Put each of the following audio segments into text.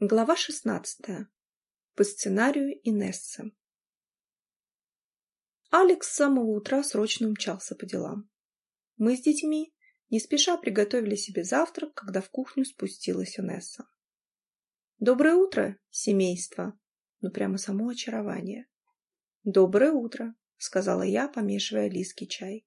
Глава шестнадцатая. По сценарию Инессы. Алекс с самого утра срочно умчался по делам. Мы с детьми не спеша приготовили себе завтрак, когда в кухню спустилась Инесса. «Доброе утро, семейство!» Ну, прямо само очарование. «Доброе утро!» — сказала я, помешивая лиский чай.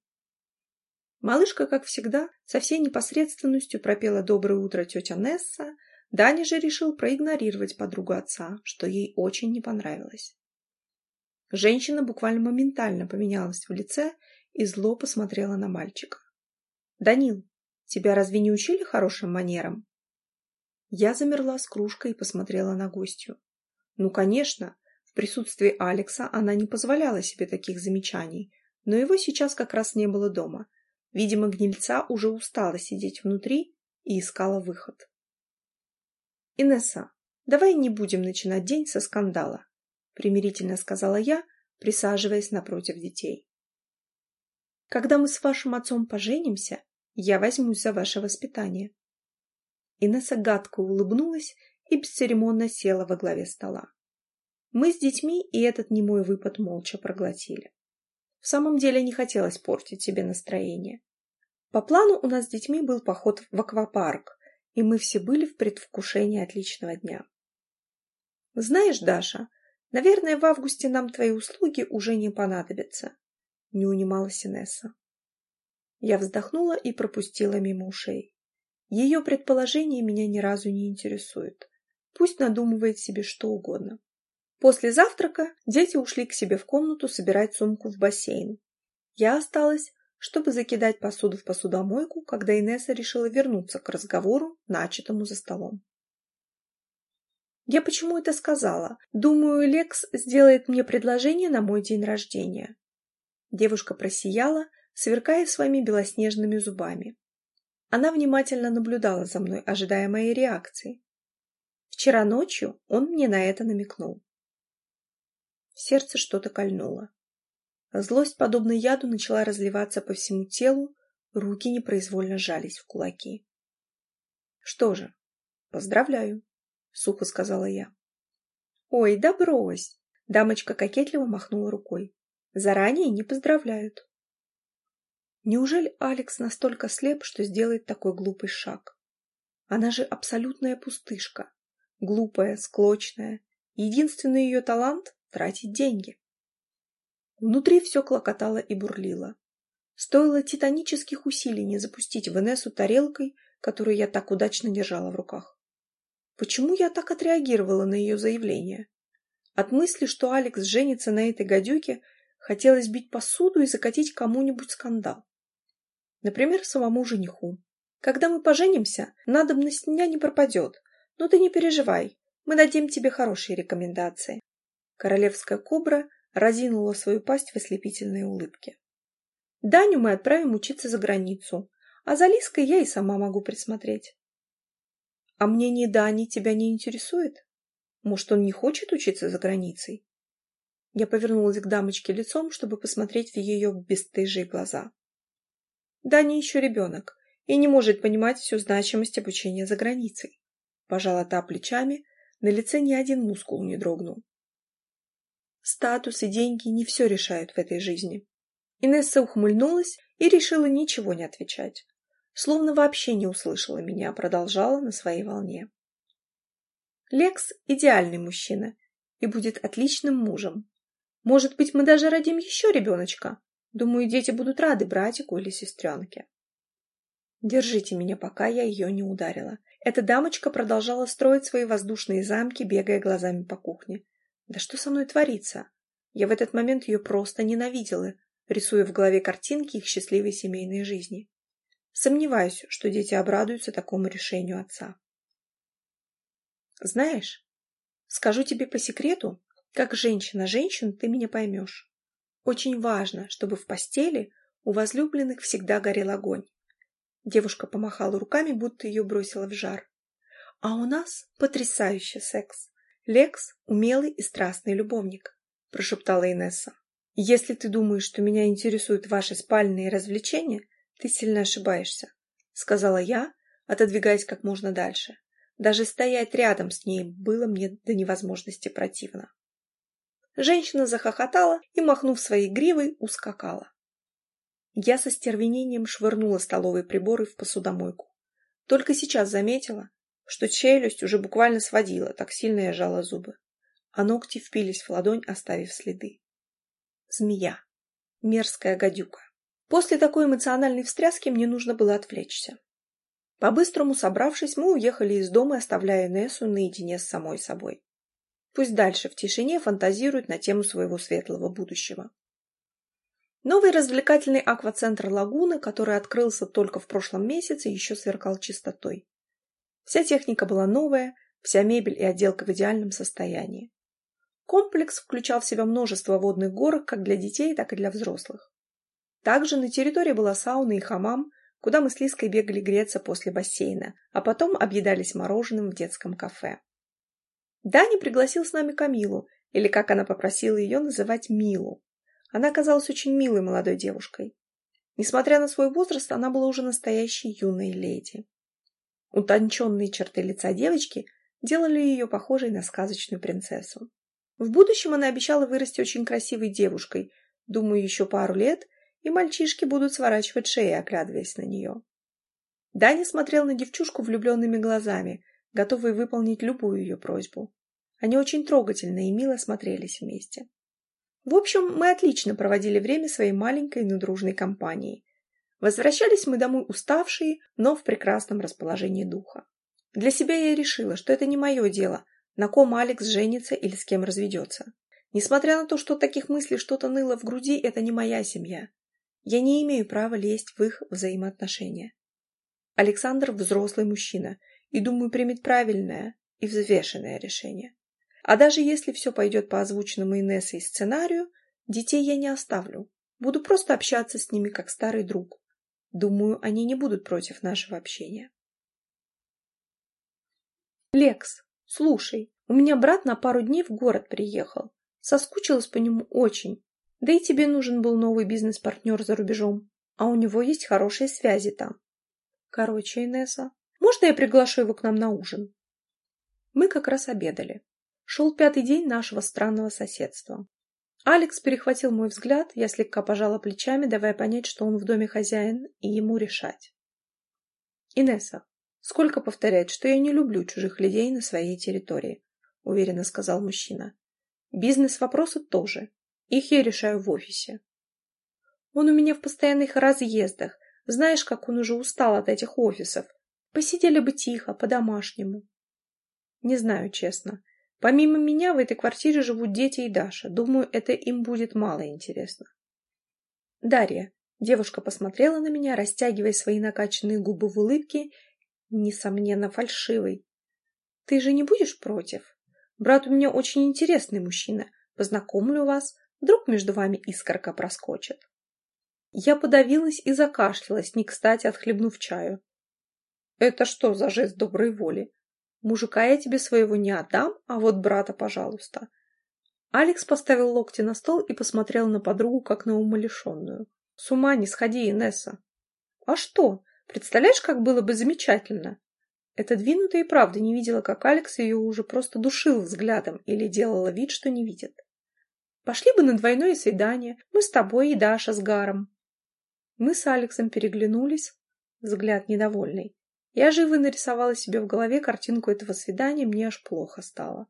Малышка, как всегда, со всей непосредственностью пропела «Доброе утро, тетя Несса», Даня же решил проигнорировать подругу отца, что ей очень не понравилось. Женщина буквально моментально поменялась в лице и зло посмотрела на мальчика. «Данил, тебя разве не учили хорошим манерам?» Я замерла с кружкой и посмотрела на гостью. Ну, конечно, в присутствии Алекса она не позволяла себе таких замечаний, но его сейчас как раз не было дома – Видимо, гнильца уже устала сидеть внутри и искала выход. «Инесса, давай не будем начинать день со скандала», — примирительно сказала я, присаживаясь напротив детей. «Когда мы с вашим отцом поженимся, я возьмусь за ваше воспитание». Инесса гадко улыбнулась и бесцеремонно села во главе стола. Мы с детьми и этот немой выпад молча проглотили. В самом деле не хотелось портить себе настроение. По плану у нас с детьми был поход в аквапарк, и мы все были в предвкушении отличного дня. «Знаешь, Даша, наверное, в августе нам твои услуги уже не понадобятся», — не унималась Инесса. Я вздохнула и пропустила мимо ушей. Ее предположение меня ни разу не интересует. Пусть надумывает себе что угодно. После завтрака дети ушли к себе в комнату собирать сумку в бассейн. Я осталась, чтобы закидать посуду в посудомойку, когда Инесса решила вернуться к разговору, начатому за столом. Я почему это сказала? Думаю, Лекс сделает мне предложение на мой день рождения. Девушка просияла, сверкая своими белоснежными зубами. Она внимательно наблюдала за мной, ожидая моей реакции. Вчера ночью он мне на это намекнул. Сердце что-то кольнуло. Злость, подобно яду, начала разливаться по всему телу, руки непроизвольно сжались в кулаки. «Что же, поздравляю», — сухо сказала я. «Ой, да брось!» — дамочка кокетливо махнула рукой. «Заранее не поздравляют». Неужели Алекс настолько слеп, что сделает такой глупый шаг? Она же абсолютная пустышка, глупая, склочная. Единственный ее талант тратить деньги. Внутри все клокотало и бурлило. Стоило титанических усилий не запустить Венессу тарелкой, которую я так удачно держала в руках. Почему я так отреагировала на ее заявление? От мысли, что Алекс женится на этой гадюке, хотелось бить посуду и закатить кому-нибудь скандал. Например, самому жениху. Когда мы поженимся, надобность дня не пропадет. Но ты не переживай, мы дадим тебе хорошие рекомендации. Королевская кобра разинула свою пасть в ослепительной улыбке. Даню мы отправим учиться за границу, а за Лиской я и сама могу присмотреть. А мнение Дани тебя не интересует? Может, он не хочет учиться за границей? Я повернулась к дамочке лицом, чтобы посмотреть в ее бесстыжие глаза. Дани еще ребенок и не может понимать всю значимость обучения за границей. Пожала та плечами, на лице ни один мускул не дрогнул. Статус и деньги не все решают в этой жизни. Инесса ухмыльнулась и решила ничего не отвечать. Словно вообще не услышала меня, продолжала на своей волне. Лекс – идеальный мужчина и будет отличным мужем. Может быть, мы даже родим еще ребеночка. Думаю, дети будут рады братику или сестренке. Держите меня, пока я ее не ударила. Эта дамочка продолжала строить свои воздушные замки, бегая глазами по кухне. Да что со мной творится? Я в этот момент ее просто ненавидела, рисуя в голове картинки их счастливой семейной жизни. Сомневаюсь, что дети обрадуются такому решению отца. Знаешь, скажу тебе по секрету, как женщина женщин ты меня поймешь. Очень важно, чтобы в постели у возлюбленных всегда горел огонь. Девушка помахала руками, будто ее бросила в жар. А у нас потрясающий секс. Лекс – умелый и страстный любовник, прошептала Инесса. Если ты думаешь, что меня интересуют ваши спальные развлечения, ты сильно ошибаешься, сказала я, отодвигаясь как можно дальше. Даже стоять рядом с ней было мне до невозможности противно. Женщина захохотала и, махнув своей гривой, ускакала. Я со стервенением швырнула столовые приборы в посудомойку. Только сейчас заметила, что челюсть уже буквально сводила, так сильно я жала зубы. А ногти впились в ладонь, оставив следы. Змея. Мерзкая гадюка. После такой эмоциональной встряски мне нужно было отвлечься. По-быстрому собравшись, мы уехали из дома, оставляя Нессу наедине с самой собой. Пусть дальше в тишине фантазирует на тему своего светлого будущего. Новый развлекательный аквацентр Лагуны, который открылся только в прошлом месяце, еще сверкал чистотой. Вся техника была новая, вся мебель и отделка в идеальном состоянии. Комплекс включал в себя множество водных горок как для детей, так и для взрослых. Также на территории была сауна и хамам, куда мы с Лиской бегали греться после бассейна, а потом объедались мороженым в детском кафе. Дани пригласил с нами Камилу, или, как она попросила ее называть, Милу. Она оказалась очень милой молодой девушкой. Несмотря на свой возраст, она была уже настоящей юной леди. Утонченные черты лица девочки делали ее похожей на сказочную принцессу. В будущем она обещала вырасти очень красивой девушкой, думаю, еще пару лет, и мальчишки будут сворачивать шеи, оглядываясь на нее. Даня смотрел на девчушку влюбленными глазами, готовый выполнить любую ее просьбу. Они очень трогательно и мило смотрелись вместе. В общем, мы отлично проводили время своей маленькой, но дружной компанией. Возвращались мы домой уставшие, но в прекрасном расположении духа. Для себя я решила, что это не мое дело, на ком Алекс женится или с кем разведется. Несмотря на то, что таких мыслей что-то ныло в груди, это не моя семья. Я не имею права лезть в их взаимоотношения. Александр взрослый мужчина, и, думаю, примет правильное и взвешенное решение. А даже если все пойдет по озвученному Инессой сценарию, детей я не оставлю. Буду просто общаться с ними как старый друг. Думаю, они не будут против нашего общения. Лекс, слушай, у меня брат на пару дней в город приехал. Соскучилась по нему очень. Да и тебе нужен был новый бизнес-партнер за рубежом. А у него есть хорошие связи там. Короче, Инесса, можно я приглашу его к нам на ужин? Мы как раз обедали. Шел пятый день нашего странного соседства. Алекс перехватил мой взгляд, я слегка пожала плечами, давая понять, что он в доме хозяин, и ему решать. «Инесса, сколько повторять, что я не люблю чужих людей на своей территории», — уверенно сказал мужчина. «Бизнес-вопросы тоже. Их я решаю в офисе». «Он у меня в постоянных разъездах. Знаешь, как он уже устал от этих офисов. Посидели бы тихо, по-домашнему. Не знаю, честно. Помимо меня в этой квартире живут дети и Даша. Думаю, это им будет мало интересно. Дарья. Девушка посмотрела на меня, растягивая свои накачанные губы в улыбке, несомненно, фальшивой. Ты же не будешь против? Брат у меня очень интересный мужчина. Познакомлю вас. Вдруг между вами искорка проскочит. Я подавилась и закашлялась, не кстати отхлебнув чаю. Это что за жест доброй воли? Мужика я тебе своего не отдам, а вот брата, пожалуйста. Алекс поставил локти на стол и посмотрел на подругу, как на умалишенную. С ума не сходи, Инесса. А что? Представляешь, как было бы замечательно? Эта двинутая и правда не видела, как Алекс ее уже просто душил взглядом или делала вид, что не видит. Пошли бы на двойное свидание, мы с тобой и Даша с Гаром. Мы с Алексом переглянулись, взгляд недовольный. Я живо нарисовала себе в голове картинку этого свидания, мне аж плохо стало.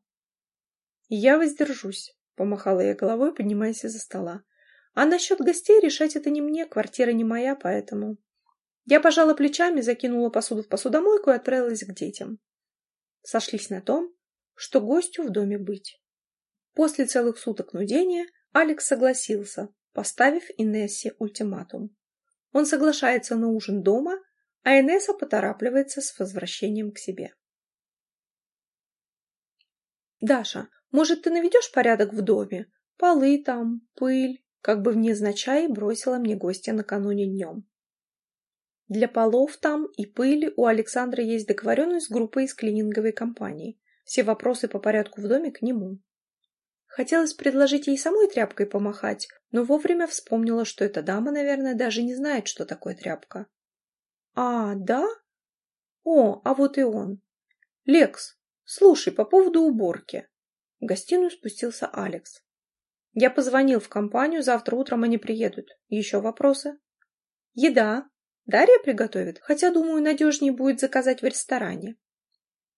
«Я воздержусь», — помахала я головой, поднимаясь из-за стола. «А насчет гостей решать это не мне, квартира не моя, поэтому...» Я пожала плечами, закинула посуду в посудомойку и отправилась к детям. Сошлись на том, что гостю в доме быть. После целых суток нудения Алекс согласился, поставив Инессе ультиматум. Он соглашается на ужин дома, а Инесса поторапливается с возвращением к себе. «Даша, может, ты наведешь порядок в доме? Полы там, пыль», как бы внезначай бросила мне гостья накануне днем. Для полов там и пыли у Александра есть договоренность с группой из клининговой компании. Все вопросы по порядку в доме к нему. Хотелось предложить ей самой тряпкой помахать, но вовремя вспомнила, что эта дама, наверное, даже не знает, что такое тряпка. «А, да? О, а вот и он!» Лекс, слушай, по поводу уборки. В гостиную спустился Алекс. Я позвонил в компанию, завтра утром они приедут. Еще вопросы? Еда. Дарья приготовит, хотя, думаю, надежнее будет заказать в ресторане.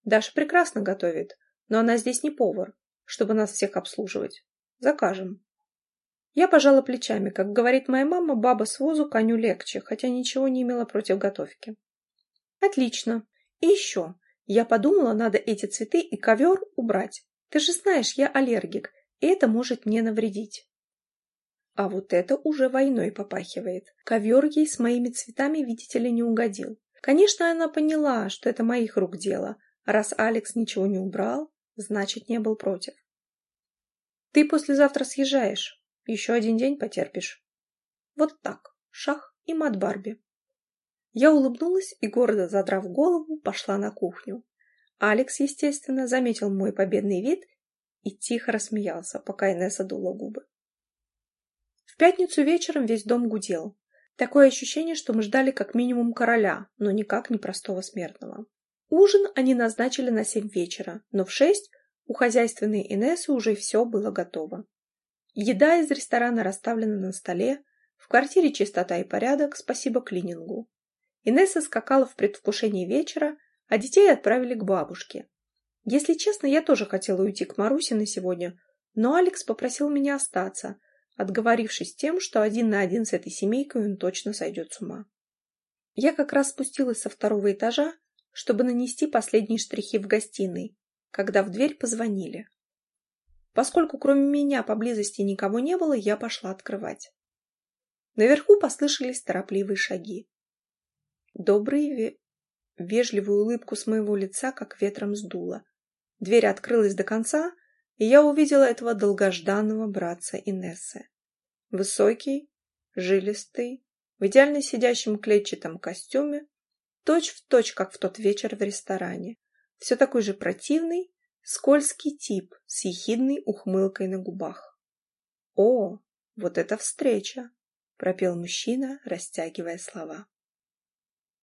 Даша прекрасно готовит, но она здесь не повар, чтобы нас всех обслуживать. Закажем. Я пожала плечами. Как говорит моя мама, баба с возу коню легче, хотя ничего не имела против готовки. Отлично. И еще. Я подумала, надо эти цветы и ковер убрать. Ты же знаешь, я аллергик, и это может мне навредить. А вот это уже войной попахивает. Ковер ей с моими цветами, видите ли, не угодил. Конечно, она поняла, что это моих рук дело. Раз Алекс ничего не убрал, значит, не был против. Ты послезавтра съезжаешь. Еще один день потерпишь. Вот так. Шах и мат Барби. Я улыбнулась и, гордо задрав голову, пошла на кухню. Алекс, естественно, заметил мой победный вид и тихо рассмеялся, пока Инесса дула губы. В пятницу вечером весь дом гудел. Такое ощущение, что мы ждали как минимум короля, но никак не простого смертного. Ужин они назначили на семь вечера, но в шесть у хозяйственной Инессы уже все было готово. Еда из ресторана расставлена на столе, в квартире чистота и порядок, спасибо клинингу. Инесса скакала в предвкушении вечера, а детей отправили к бабушке. Если честно, я тоже хотела уйти к Марусе на сегодня, но Алекс попросил меня остаться, отговорившись тем, что один на один с этой семейкой он точно сойдет с ума. Я как раз спустилась со второго этажа, чтобы нанести последние штрихи в гостиной, когда в дверь позвонили. Поскольку кроме меня поблизости никого не было, я пошла открывать. Наверху послышались торопливые шаги. Добрый Вежливую улыбку с моего лица как ветром сдуло. Дверь открылась до конца, и я увидела этого долгожданного братца Инессы. Высокий, жилистый, в идеально сидящем клетчатом костюме, точь в точь, как в тот вечер в ресторане. Все такой же противный, скользкий тип с ехидной ухмылкой на губах. «О, вот это встреча!» — пропел мужчина, растягивая слова.